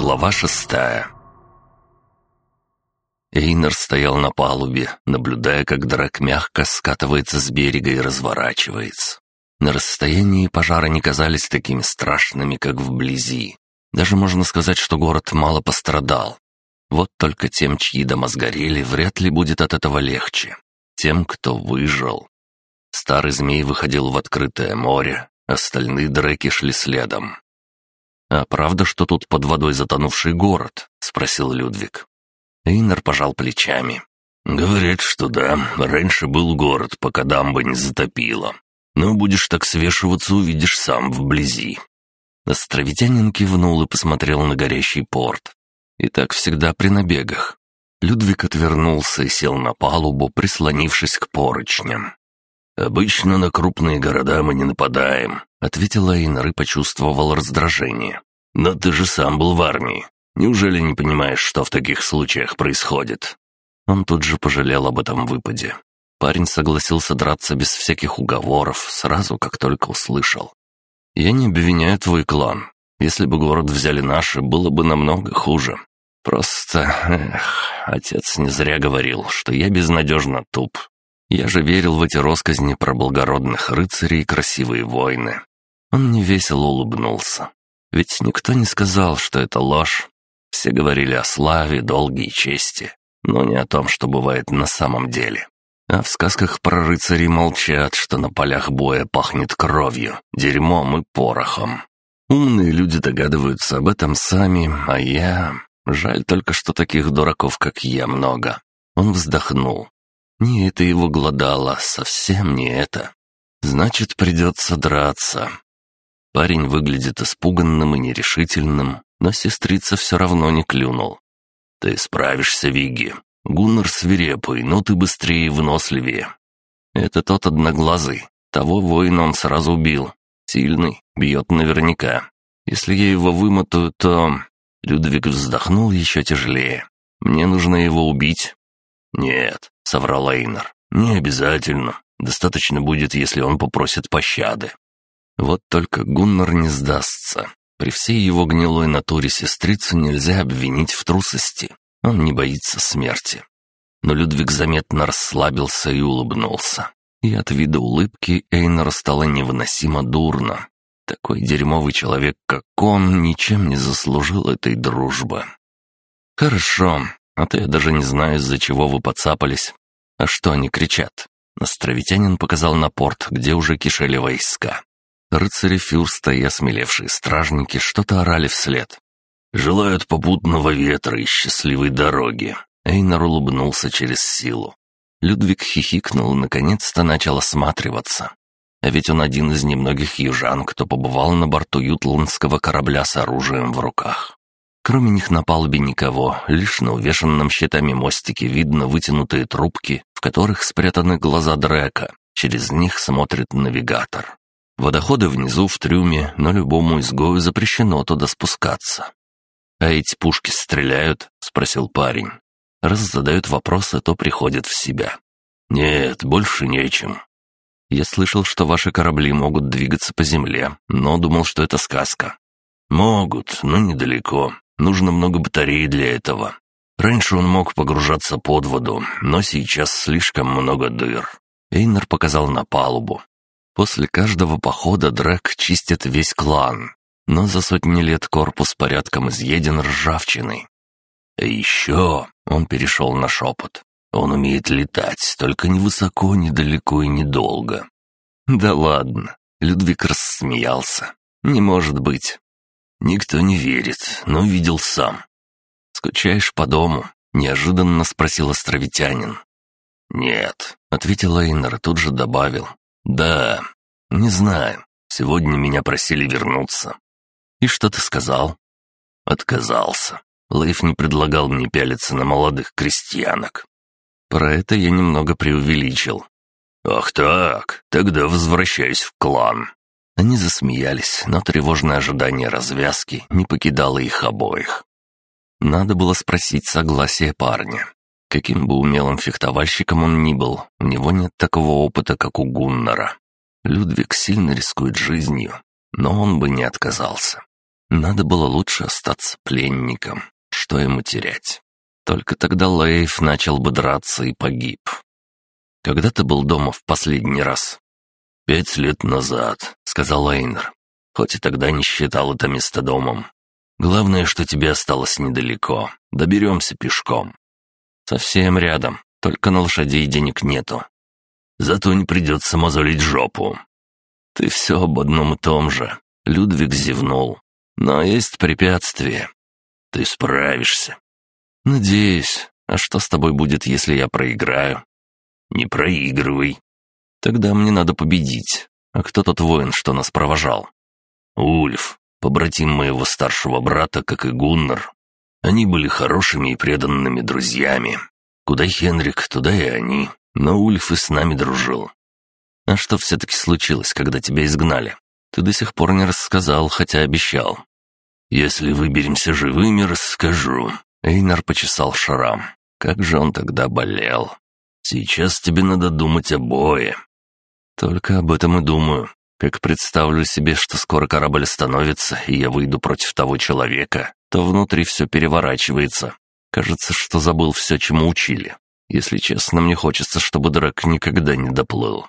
Глава шестая Эйнер стоял на палубе, наблюдая, как драк мягко скатывается с берега и разворачивается. На расстоянии пожара не казались такими страшными, как вблизи. Даже можно сказать, что город мало пострадал. Вот только тем, чьи дома сгорели, вряд ли будет от этого легче. Тем, кто выжил. Старый змей выходил в открытое море, остальные дреки шли следом. «А правда, что тут под водой затонувший город?» — спросил Людвиг. Эйнер пожал плечами. «Говорят, что да, раньше был город, пока дамба не затопила. Но будешь так свешиваться, увидишь сам вблизи». Островитянин кивнул и посмотрел на горящий порт. И так всегда при набегах. Людвиг отвернулся и сел на палубу, прислонившись к поручням. «Обычно на крупные города мы не нападаем», — ответил Эйнер и почувствовал раздражение. «Но ты же сам был в армии. Неужели не понимаешь, что в таких случаях происходит?» Он тут же пожалел об этом выпаде. Парень согласился драться без всяких уговоров, сразу как только услышал. «Я не обвиняю твой клан. Если бы город взяли наши, было бы намного хуже. Просто, эх, отец не зря говорил, что я безнадежно туп. Я же верил в эти росказни про благородных рыцарей и красивые войны. Он невесело улыбнулся. Ведь никто не сказал, что это ложь. Все говорили о славе, долге и чести, но не о том, что бывает на самом деле. А в сказках про рыцарей молчат, что на полях боя пахнет кровью, дерьмом и порохом. Умные люди догадываются об этом сами, а я... Жаль только, что таких дураков, как я, много. Он вздохнул. Не это его глодало, совсем не это. Значит, придется драться. Парень выглядит испуганным и нерешительным, но сестрица все равно не клюнул. «Ты справишься, Виги. Гуннар свирепый, но ты быстрее и выносливее». «Это тот одноглазый. Того воина он сразу убил. Сильный, бьет наверняка. Если я его вымотаю, то...» Людвиг вздохнул еще тяжелее. «Мне нужно его убить». «Нет, — соврал Эйнар. «Не обязательно. Достаточно будет, если он попросит пощады». Вот только Гуннар не сдастся. При всей его гнилой натуре сестрицу нельзя обвинить в трусости. Он не боится смерти. Но Людвиг заметно расслабился и улыбнулся. И от вида улыбки Эйнару стало невыносимо дурно. Такой дерьмовый человек, как он, ничем не заслужил этой дружбы. «Хорошо, а то я даже не знаю, из-за чего вы подцапались. А что они кричат? Островитянин показал на порт, где уже кишели войска. Рыцари Фюрста и осмелевшие стражники что-то орали вслед. «Желают попутного ветра и счастливой дороги». Эйнар улыбнулся через силу. Людвиг хихикнул и наконец-то начал осматриваться. А ведь он один из немногих южан, кто побывал на борту ютландского корабля с оружием в руках. Кроме них на палубе никого, лишь на увешанном щитами мостике видно вытянутые трубки, в которых спрятаны глаза Дрека. Через них смотрит навигатор. Водоходы внизу в трюме, но любому изгою запрещено туда спускаться. «А эти пушки стреляют?» — спросил парень. Раз задают вопросы, то приходит в себя. «Нет, больше нечем». «Я слышал, что ваши корабли могут двигаться по земле, но думал, что это сказка». «Могут, но недалеко. Нужно много батарей для этого. Раньше он мог погружаться под воду, но сейчас слишком много дыр. Эйнер показал на палубу. После каждого похода Дрэк чистит весь клан, но за сотни лет корпус порядком изъеден ржавчиной. А еще он перешел на шепот. Он умеет летать, только ни высоко, ни далеко и недолго. Да ладно, Людвиг рассмеялся. Не может быть. «Никто не верит, но видел сам». «Скучаешь по дому?» — неожиданно спросил островитянин. «Нет», — ответил Эйнер и тут же добавил. «Да, не знаю. Сегодня меня просили вернуться». «И что ты сказал?» «Отказался. Лейф не предлагал мне пялиться на молодых крестьянок». «Про это я немного преувеличил». «Ах так, тогда возвращаюсь в клан». Они засмеялись, но тревожное ожидание развязки не покидало их обоих. Надо было спросить согласие парня. Каким бы умелым фехтовальщиком он ни был, у него нет такого опыта, как у Гуннара. Людвиг сильно рискует жизнью, но он бы не отказался. Надо было лучше остаться пленником. Что ему терять? Только тогда Лейф начал бы драться и погиб. Когда ты был дома в последний раз? «Пять лет назад», — сказал Эйнер. «Хоть и тогда не считал это место домом. Главное, что тебе осталось недалеко. Доберемся пешком. Совсем рядом, только на лошадей денег нету. Зато не придется мозолить жопу. Ты все об одном и том же. Людвиг зевнул. Но есть препятствие. Ты справишься. Надеюсь. А что с тобой будет, если я проиграю? Не проигрывай. Тогда мне надо победить. А кто тот воин, что нас провожал? Ульф, побратим моего старшего брата, как и Гуннар. Они были хорошими и преданными друзьями. Куда Хенрик, туда и они. Но Ульф и с нами дружил. А что все-таки случилось, когда тебя изгнали? Ты до сих пор не рассказал, хотя обещал. Если выберемся живыми, расскажу. Эйнар почесал шрам. Как же он тогда болел. Сейчас тебе надо думать о бое. Только об этом и думаю. Как представлю себе, что скоро корабль остановится, и я выйду против того человека, то внутри все переворачивается. Кажется, что забыл все, чему учили. Если честно, мне хочется, чтобы Драк никогда не доплыл.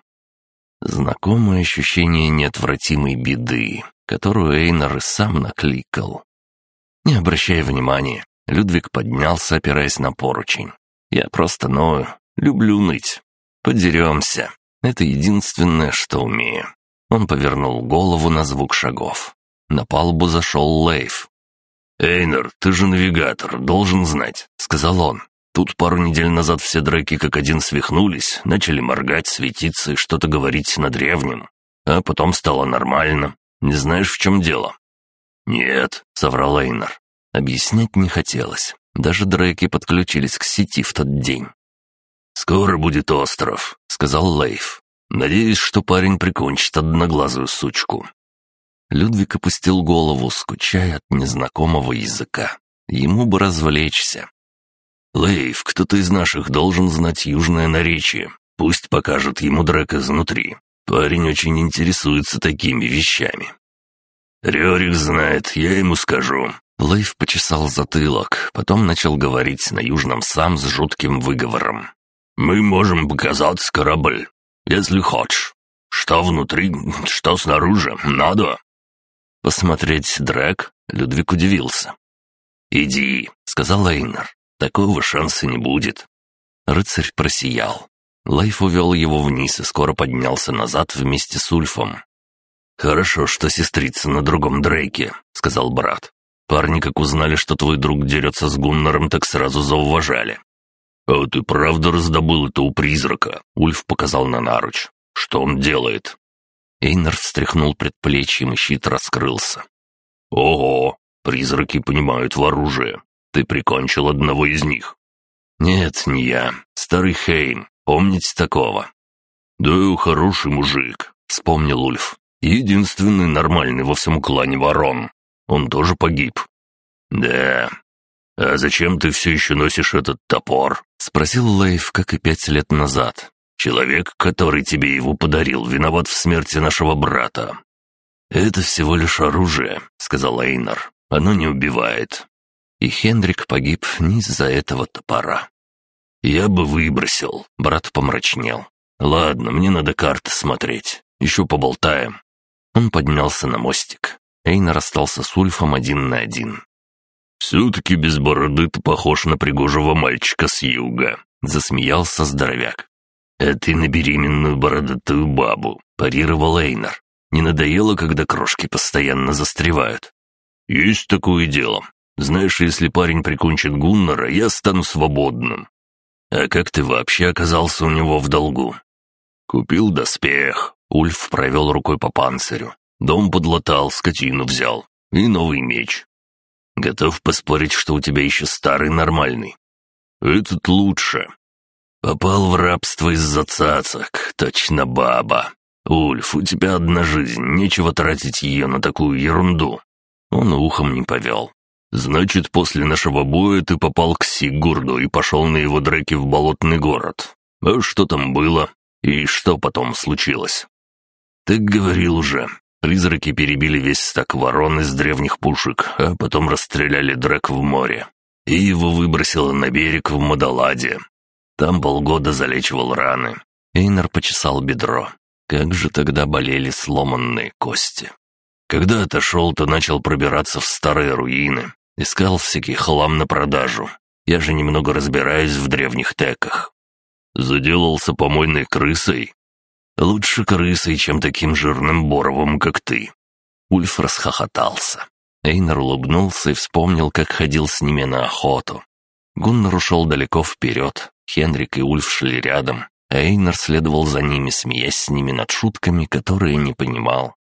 Знакомое ощущение неотвратимой беды, которую Эйнар и сам накликал. Не обращая внимания, Людвиг поднялся, опираясь на поручень. «Я просто ною, люблю ныть. Подеремся. Это единственное, что умею». Он повернул голову на звук шагов. На палубу зашел Лейф. «Эйнер, ты же навигатор, должен знать», — сказал он. «Тут пару недель назад все драки как один свихнулись, начали моргать, светиться и что-то говорить на древнем. А потом стало нормально. Не знаешь, в чем дело?» «Нет», — соврал Эйнер. Объяснять не хотелось. Даже драки подключились к сети в тот день. «Скоро будет остров», — сказал Лейф. Надеюсь, что парень прикончит одноглазую сучку». Людвиг опустил голову, скучая от незнакомого языка. Ему бы развлечься. «Лейв, кто-то из наших должен знать южное наречие. Пусть покажет ему Дрек изнутри. Парень очень интересуется такими вещами». «Рерик знает, я ему скажу». Лейв почесал затылок, потом начал говорить на южном сам с жутким выговором. «Мы можем показать корабль если хочешь. Что внутри, что снаружи, надо». «Посмотреть Дрейк?» — Людвиг удивился. «Иди», — сказал Эйнер. «Такого шанса не будет». Рыцарь просиял. Лайф увел его вниз и скоро поднялся назад вместе с Ульфом. «Хорошо, что сестрица на другом Дрейке», — сказал брат. «Парни, как узнали, что твой друг дерется с Гуннером, так сразу зауважали. «А ты правда раздобыл это у призрака?» Ульф показал на наруч. «Что он делает?» Эйнер встряхнул предплечьем, и щит раскрылся. «Ого! Призраки понимают в оружии. Ты прикончил одного из них». «Нет, не я. Старый Хейм. Помните такого?» «Да, хороший мужик», — вспомнил Ульф. «Единственный нормальный во всем клане ворон. Он тоже погиб». «Да, «А зачем ты все еще носишь этот топор?» — спросил Лейв, как и пять лет назад. «Человек, который тебе его подарил, виноват в смерти нашего брата». «Это всего лишь оружие», — сказал Эйнар. «Оно не убивает». И Хендрик погиб не из-за этого топора. «Я бы выбросил», — брат помрачнел. «Ладно, мне надо карты смотреть. Еще поболтаем». Он поднялся на мостик. Эйнар остался с Ульфом один на один. «Все-таки без бороды ты похож на пригожего мальчика с юга», — засмеялся здоровяк. «А ты на беременную бородатую бабу», — парировал Эйнар. «Не надоело, когда крошки постоянно застревают?» «Есть такое дело. Знаешь, если парень прикончит Гуннера, я стану свободным». «А как ты вообще оказался у него в долгу?» «Купил доспех». Ульф провел рукой по панцирю. Дом подлатал, скотину взял. И новый меч. Готов поспорить, что у тебя еще старый нормальный. Этот лучше. Попал в рабство из-за цацок, точно баба. Ульф, у тебя одна жизнь, нечего тратить ее на такую ерунду. Он ухом не повел. Значит, после нашего боя ты попал к Сигурду и пошел на его дреки в болотный город. А что там было? И что потом случилось? Ты говорил уже. Призраки перебили весь стак ворон из древних пушек, а потом расстреляли Дрэк в море. И его выбросило на берег в Мадаладе. Там полгода залечивал раны. Эйнар почесал бедро. Как же тогда болели сломанные кости. Когда отошел, то начал пробираться в старые руины. Искал всякий хлам на продажу. Я же немного разбираюсь в древних теках. Заделался помойной крысой. Лучше крысой, чем таким жирным боровым, как ты. Ульф расхохотался. Эйнар улыбнулся и вспомнил, как ходил с ними на охоту. Гуннар ушел далеко вперед, Хенрик и Ульф шли рядом, а Эйнар следовал за ними, смеясь с ними над шутками, которые не понимал.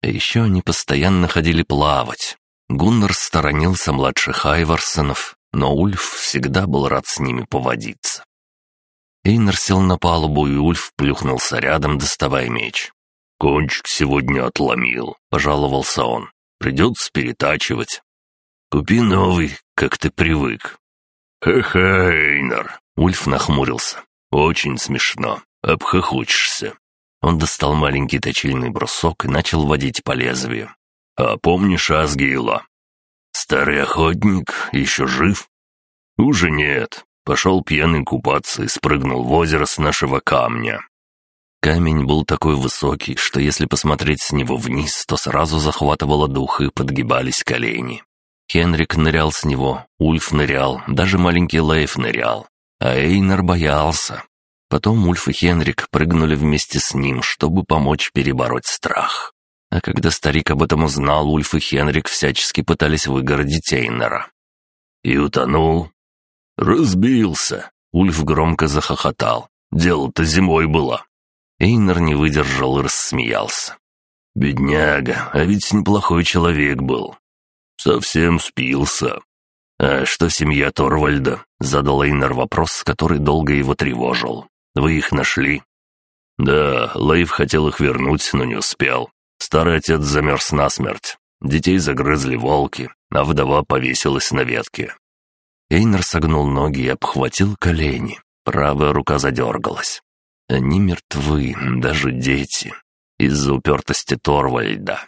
А еще они постоянно ходили плавать. Гуннар сторонился младших Айварсонов, но Ульф всегда был рад с ними поводиться. Эйнар сел на палубу, и Ульф плюхнулся рядом, доставая меч. «Кончик сегодня отломил», — пожаловался он. Придется перетачивать. Купи новый, как ты привык. Ха-ха, Эйнар. Ульф нахмурился. Очень смешно. Обхохочешься. Он достал маленький точильный брусок и начал водить по лезвию. «А помнишь Асгейла?» «Старый охотник еще жив?» «Уже нет. Пошел пьяный купаться и спрыгнул в озеро с нашего камня. Камень был такой высокий, что если посмотреть с него вниз, то сразу захватывало дух и подгибались колени. Хенрик нырял с него, Ульф нырял, даже маленький Лейф нырял. А Эйнар боялся. Потом Ульф и Хенрик прыгнули вместе с ним, чтобы помочь перебороть страх. А когда старик об этом узнал, Ульф и Хенрик всячески пытались выгородить Эйнара. «И утонул?» «Разбился!» Ульф громко захохотал. «Дело-то зимой было. Эйнер не выдержал и рассмеялся. «Бедняга, а ведь неплохой человек был. Совсем спился». «А что семья Торвальда?» — задал Эйнер вопрос, который долго его тревожил. «Вы их нашли?» «Да, Лейв хотел их вернуть, но не успел. Старый отец замерз насмерть. Детей загрызли волки, а вдова повесилась на ветке». Эйнер согнул ноги и обхватил колени. Правая рука задергалась. Они мертвы, даже дети, из-за упертости Торвальда.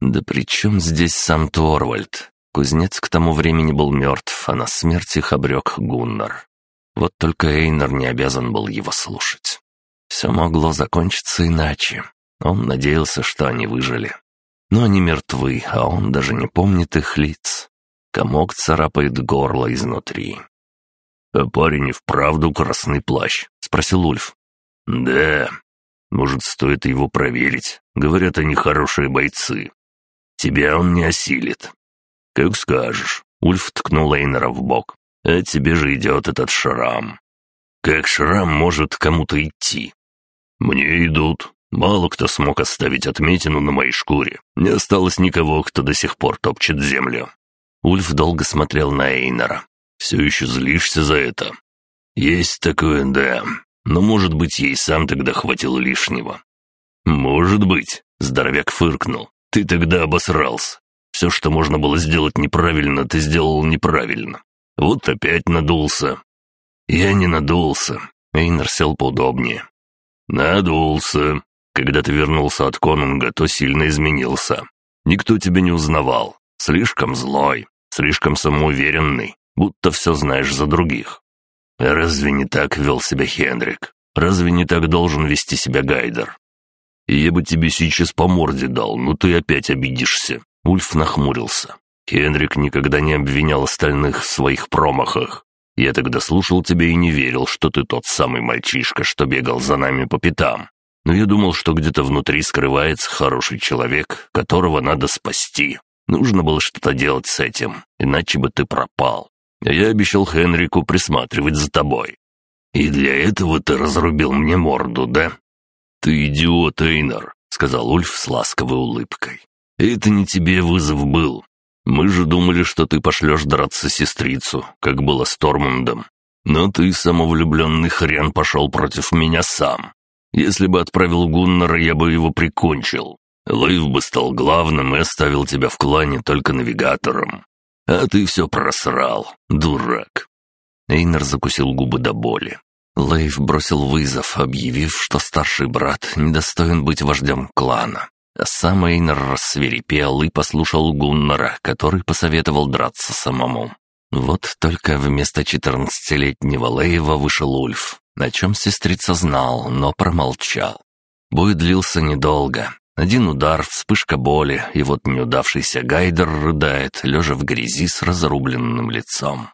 Да при чем здесь сам Торвальд? Кузнец к тому времени был мертв, а на смерть их обрек Гуннар. Вот только Эйнар не обязан был его слушать. Все могло закончиться иначе. Он надеялся, что они выжили. Но они мертвы, а он даже не помнит их лиц. Комок царапает горло изнутри. «А парень и вправду красный плащ?» — спросил Ульф. «Да. Может, стоит его проверить. Говорят, они хорошие бойцы. Тебя он не осилит». «Как скажешь». Ульф ткнул Эйнера в бок. «А тебе же идет этот шрам». «Как шрам может кому-то идти?» «Мне идут. Мало кто смог оставить отметину на моей шкуре. Не осталось никого, кто до сих пор топчет землю». Ульф долго смотрел на Эйнера. «Все еще злишься за это?» «Есть такое, да. Но, может быть, ей сам тогда хватило лишнего. «Может быть», — здоровяк фыркнул. «Ты тогда обосрался. Все, что можно было сделать неправильно, ты сделал неправильно. Вот опять надулся». «Я не надулся». Эйнер сел поудобнее. «Надулся. Когда ты вернулся от конунга, то сильно изменился. Никто тебя не узнавал. Слишком злой, слишком самоуверенный, будто все знаешь за других. Разве не так вел себя Хендрик? Разве не так должен вести себя Гайдер? Я бы тебе сейчас по морде дал, но ты опять обидишься. Ульф нахмурился. Хенрик никогда не обвинял остальных в своих промахах. Я тогда слушал тебя и не верил, что ты тот самый мальчишка, что бегал за нами по пятам. Но я думал, что где-то внутри скрывается хороший человек, которого надо спасти. Нужно было что-то делать с этим, иначе бы ты пропал. Я обещал Хенрику присматривать за тобой. И для этого ты разрубил мне морду, да? Ты идиот, Эйнар, сказал Ульф с ласковой улыбкой. Это не тебе вызов был. Мы же думали, что ты пошлешь драться сестрицу, как было с Тормундом. Но ты, самовлюбленный хрен, пошел против меня сам. Если бы отправил Гуннара, я бы его прикончил. Лейв бы стал главным и оставил тебя в клане только навигатором. А ты все просрал, дурак». Эйнер закусил губы до боли. Лейв бросил вызов, объявив, что старший брат недостоин быть вождем клана. А сам Эйнер рассверепел и послушал Гуннара, который посоветовал драться самому. Вот только вместо четырнадцатилетнего Лейва вышел Ульф, о чем сестрица знал, но промолчал. Бой длился недолго. Один удар, вспышка боли, и вот неудавшийся Гайдер рыдает, лежа в грязи с разрубленным лицом.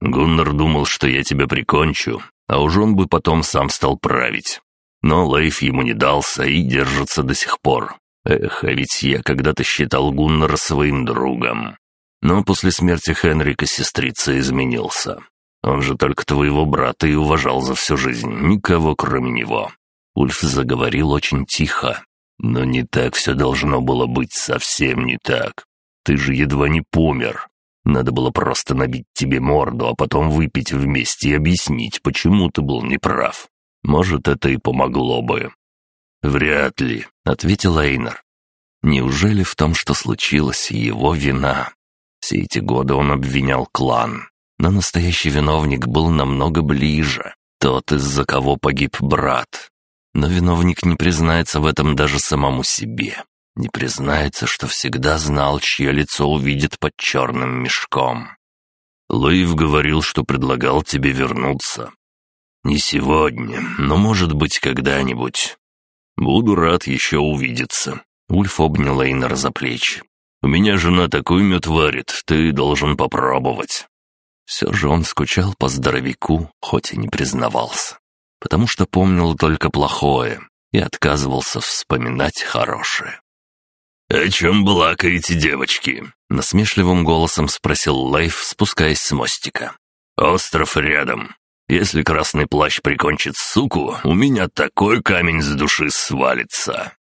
«Гуннар думал, что я тебя прикончу, а уж он бы потом сам стал править. Но Лейф ему не дался и держится до сих пор. Эх, а ведь я когда-то считал Гуннара своим другом. Но после смерти Хенрика сестрица изменился. Он же только твоего брата и уважал за всю жизнь, никого кроме него». Ульф заговорил очень тихо. «Но не так все должно было быть, совсем не так. Ты же едва не помер. Надо было просто набить тебе морду, а потом выпить вместе и объяснить, почему ты был неправ. Может, это и помогло бы». «Вряд ли», — ответил Эйнер. «Неужели в том, что случилось, его вина?» Все эти годы он обвинял клан, но настоящий виновник был намного ближе, тот, из-за кого погиб брат. Но виновник не признается в этом даже самому себе, не признается, что всегда знал, чье лицо увидит под черным мешком. Луив говорил, что предлагал тебе вернуться. Не сегодня, но, может быть, когда-нибудь. Буду рад еще увидеться. Ульф обнял Эйнер за плечи. «У меня жена такой мед варит, ты должен попробовать». Все же он скучал по здоровяку, хоть и не признавался, потому что помнил только плохое и отказывался вспоминать хорошее. «О чем балакаете, девочки?» — насмешливым голосом спросил Лайф, спускаясь с мостика. «Остров рядом. Если красный плащ прикончит суку, у меня такой камень с души свалится».